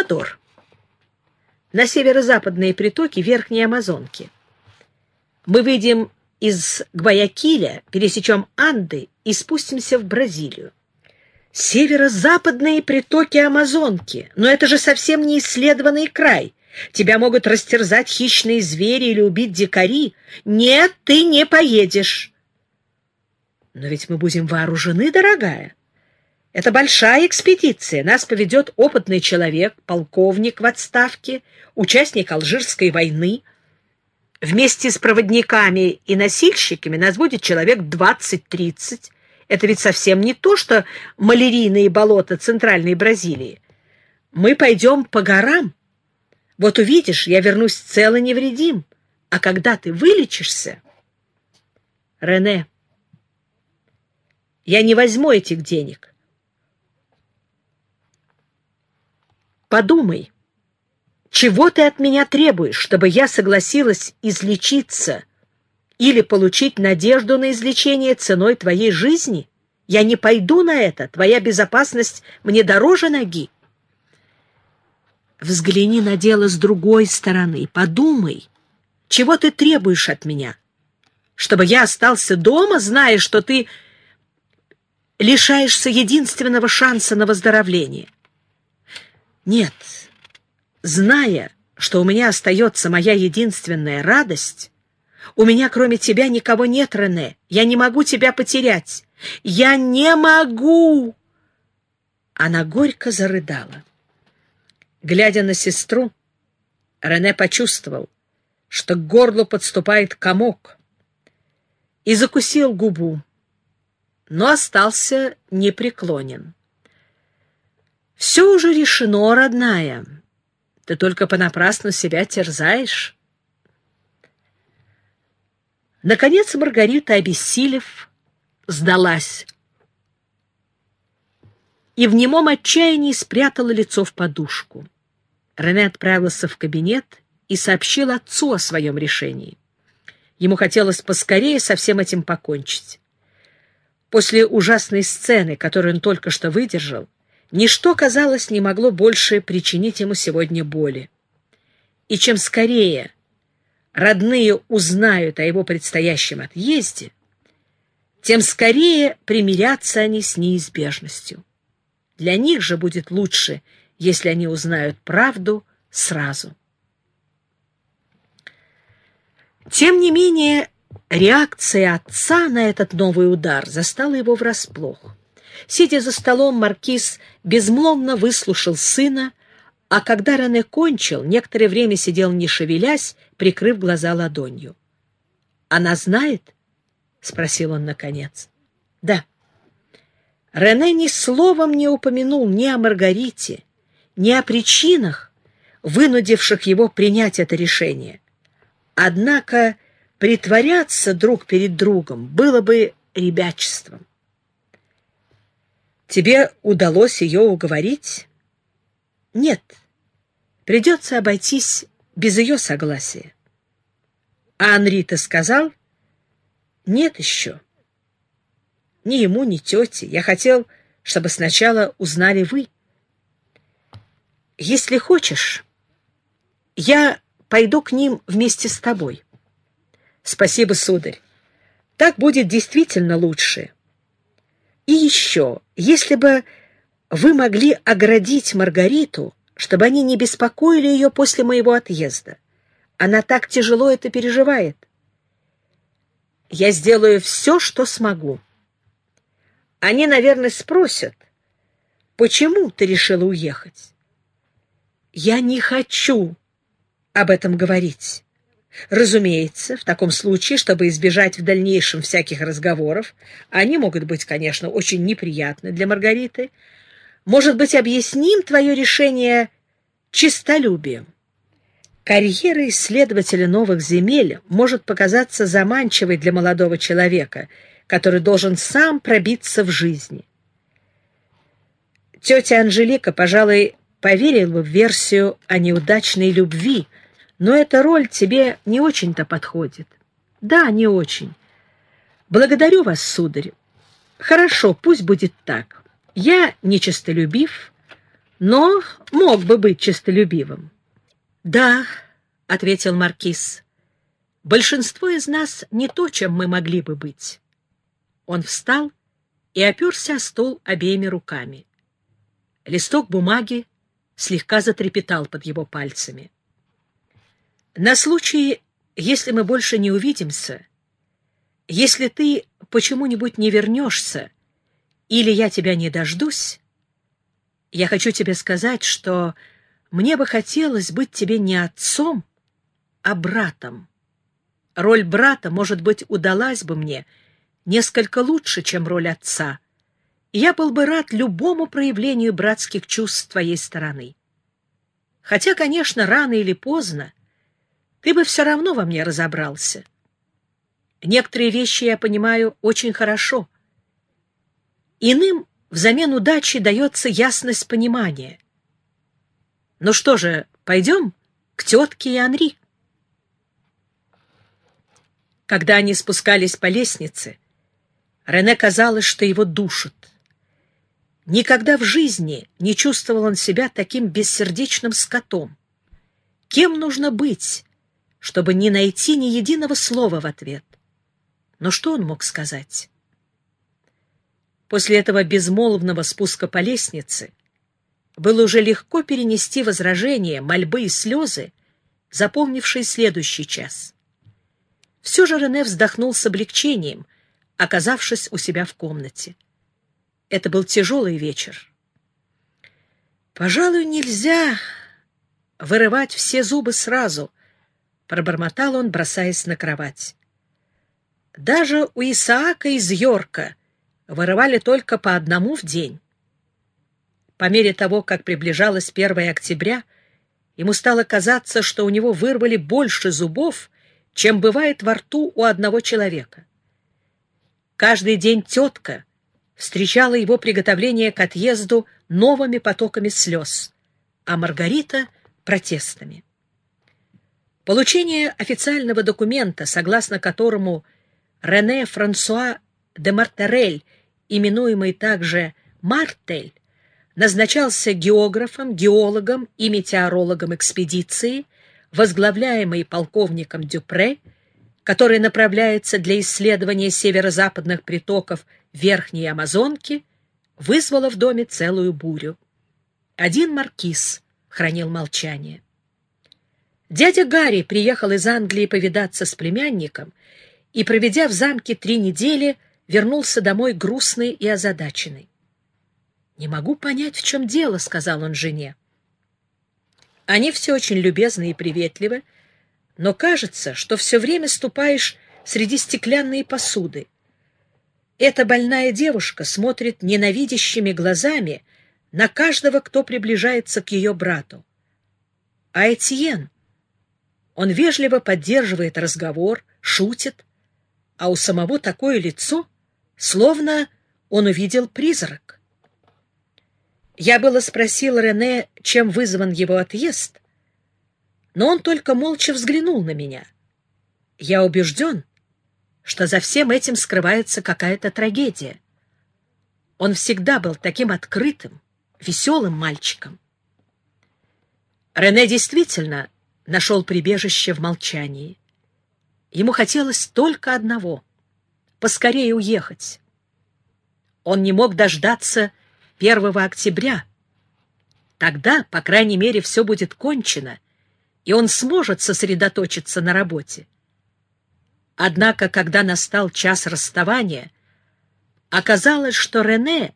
Эквадор, на северо-западные притоки Верхней Амазонки. Мы выйдем из Гваякиля, пересечем Анды и спустимся в Бразилию. Северо-западные притоки Амазонки. Но это же совсем не исследованный край. Тебя могут растерзать хищные звери или убить дикари. Нет, ты не поедешь. Но ведь мы будем вооружены, дорогая. Это большая экспедиция. Нас поведет опытный человек, полковник в отставке, участник Алжирской войны. Вместе с проводниками и носильщиками нас будет человек 20-30. Это ведь совсем не то, что малярийные болота Центральной Бразилии. Мы пойдем по горам. Вот увидишь, я вернусь цел и невредим. А когда ты вылечишься... Рене, я не возьму этих денег. Подумай, чего ты от меня требуешь, чтобы я согласилась излечиться или получить надежду на излечение ценой твоей жизни. Я не пойду на это. Твоя безопасность мне дороже ноги. Взгляни на дело с другой стороны. Подумай, чего ты требуешь от меня? Чтобы я остался дома, зная, что ты лишаешься единственного шанса на выздоровление? Нет, зная, что у меня остается моя единственная радость, у меня, кроме тебя, никого нет, Рене. Я не могу тебя потерять. Я не могу!» Она горько зарыдала. Глядя на сестру, Рене почувствовал, что к горлу подступает комок, и закусил губу, но остался непреклонен. «Все уже решено, родная. Ты только понапрасну себя терзаешь». Наконец Маргарита, обессилев, сдалась и в немом отчаянии спрятала лицо в подушку. Рене отправился в кабинет и сообщил отцу о своем решении. Ему хотелось поскорее со всем этим покончить. После ужасной сцены, которую он только что выдержал, ничто, казалось, не могло больше причинить ему сегодня боли. И чем скорее родные узнают о его предстоящем отъезде, тем скорее примирятся они с неизбежностью. Для них же будет лучше, если они узнают правду сразу. Тем не менее, реакция отца на этот новый удар застала его врасплох. Сидя за столом, маркиз безмолвно выслушал сына, а когда Рене кончил, некоторое время сидел не шевелясь, прикрыв глаза ладонью. «Она знает?» — спросил он наконец. «Да». Рене ни словом не упомянул ни о Маргарите, ни о причинах, вынудивших его принять это решение. Однако притворяться друг перед другом было бы ребячеством. «Тебе удалось ее уговорить?» Нет, придется обойтись без ее согласия. А Анри-то сказал? Нет еще. Ни ему, ни тете. Я хотел, чтобы сначала узнали вы. Если хочешь, я пойду к ним вместе с тобой. Спасибо, сударь. Так будет действительно лучше. И еще, если бы вы могли оградить Маргариту, чтобы они не беспокоили ее после моего отъезда. Она так тяжело это переживает. Я сделаю все, что смогу. Они, наверное, спросят, почему ты решила уехать? Я не хочу об этом говорить. Разумеется, в таком случае, чтобы избежать в дальнейшем всяких разговоров, они могут быть, конечно, очень неприятны для Маргариты, может быть, объясним твое решение чистолюбием? Карьера исследователя новых земель может показаться заманчивой для молодого человека, который должен сам пробиться в жизни. Тетя Анжелика, пожалуй, поверила бы в версию о неудачной любви, но эта роль тебе не очень-то подходит. Да, не очень. Благодарю вас, сударь. Хорошо, пусть будет так. Я нечистолюбив, но мог бы быть честолюбивым. — Да, — ответил Маркиз, — большинство из нас не то, чем мы могли бы быть. Он встал и оперся о стол обеими руками. Листок бумаги слегка затрепетал под его пальцами. На случай, если мы больше не увидимся, если ты почему-нибудь не вернешься или я тебя не дождусь, я хочу тебе сказать, что мне бы хотелось быть тебе не отцом, а братом. Роль брата, может быть, удалась бы мне несколько лучше, чем роль отца, я был бы рад любому проявлению братских чувств с твоей стороны. Хотя, конечно, рано или поздно ты бы все равно во мне разобрался. Некоторые вещи я понимаю очень хорошо. Иным взамен удачи дается ясность понимания. Ну что же, пойдем к тетке и Анри. Когда они спускались по лестнице, Рене казалось, что его душат. Никогда в жизни не чувствовал он себя таким бессердечным скотом. Кем нужно быть, чтобы не найти ни единого слова в ответ? Но что он мог сказать? После этого безмолвного спуска по лестнице было уже легко перенести возражения, мольбы и слезы, заполнившие следующий час. Все же Рене вздохнул с облегчением, оказавшись у себя в комнате. Это был тяжелый вечер. «Пожалуй, нельзя вырывать все зубы сразу», — пробормотал он, бросаясь на кровать. Даже у Исаака из Йорка вырывали только по одному в день. По мере того, как приближалось 1 октября, ему стало казаться, что у него вырвали больше зубов, чем бывает во рту у одного человека. Каждый день тетка встречала его приготовление к отъезду новыми потоками слез, а Маргарита — протестами. Получение официального документа, согласно которому Рене Франсуа де Мартерель, именуемый также Мартель, назначался географом, геологом и метеорологом экспедиции, возглавляемой полковником Дюпре, который направляется для исследования северо-западных притоков Верхней Амазонки, вызвало в доме целую бурю. Один маркиз хранил молчание. Дядя Гарри приехал из Англии повидаться с племянником и, проведя в замке три недели, вернулся домой грустный и озадаченный. «Не могу понять, в чем дело», — сказал он жене. «Они все очень любезны и приветливы, но кажется, что все время ступаешь среди стеклянной посуды. Эта больная девушка смотрит ненавидящими глазами на каждого, кто приближается к ее брату. А Этьен, он вежливо поддерживает разговор, шутит, а у самого такое лицо, словно он увидел призрак. Я было спросил Рене, чем вызван его отъезд, но он только молча взглянул на меня. Я убежден, что за всем этим скрывается какая-то трагедия. Он всегда был таким открытым, веселым мальчиком. Рене действительно нашел прибежище в молчании. Ему хотелось только одного — поскорее уехать. Он не мог дождаться 1 октября. Тогда, по крайней мере, все будет кончено, и он сможет сосредоточиться на работе. Однако, когда настал час расставания, оказалось, что Рене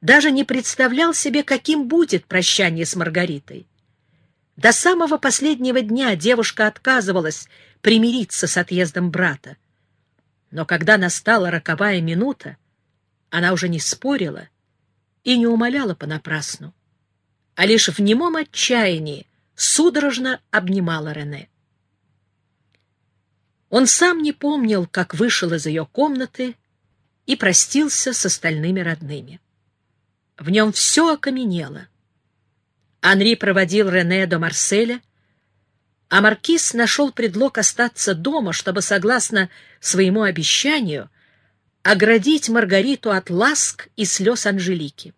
даже не представлял себе, каким будет прощание с Маргаритой. До самого последнего дня девушка отказывалась примириться с отъездом брата. Но когда настала роковая минута, она уже не спорила и не умоляла понапрасну, а лишь в немом отчаянии судорожно обнимала Рене. Он сам не помнил, как вышел из ее комнаты и простился с остальными родными. В нем все окаменело. Анри проводил Рене до Марселя, а маркиз нашел предлог остаться дома, чтобы, согласно своему обещанию, оградить Маргариту от ласк и слез Анжелики.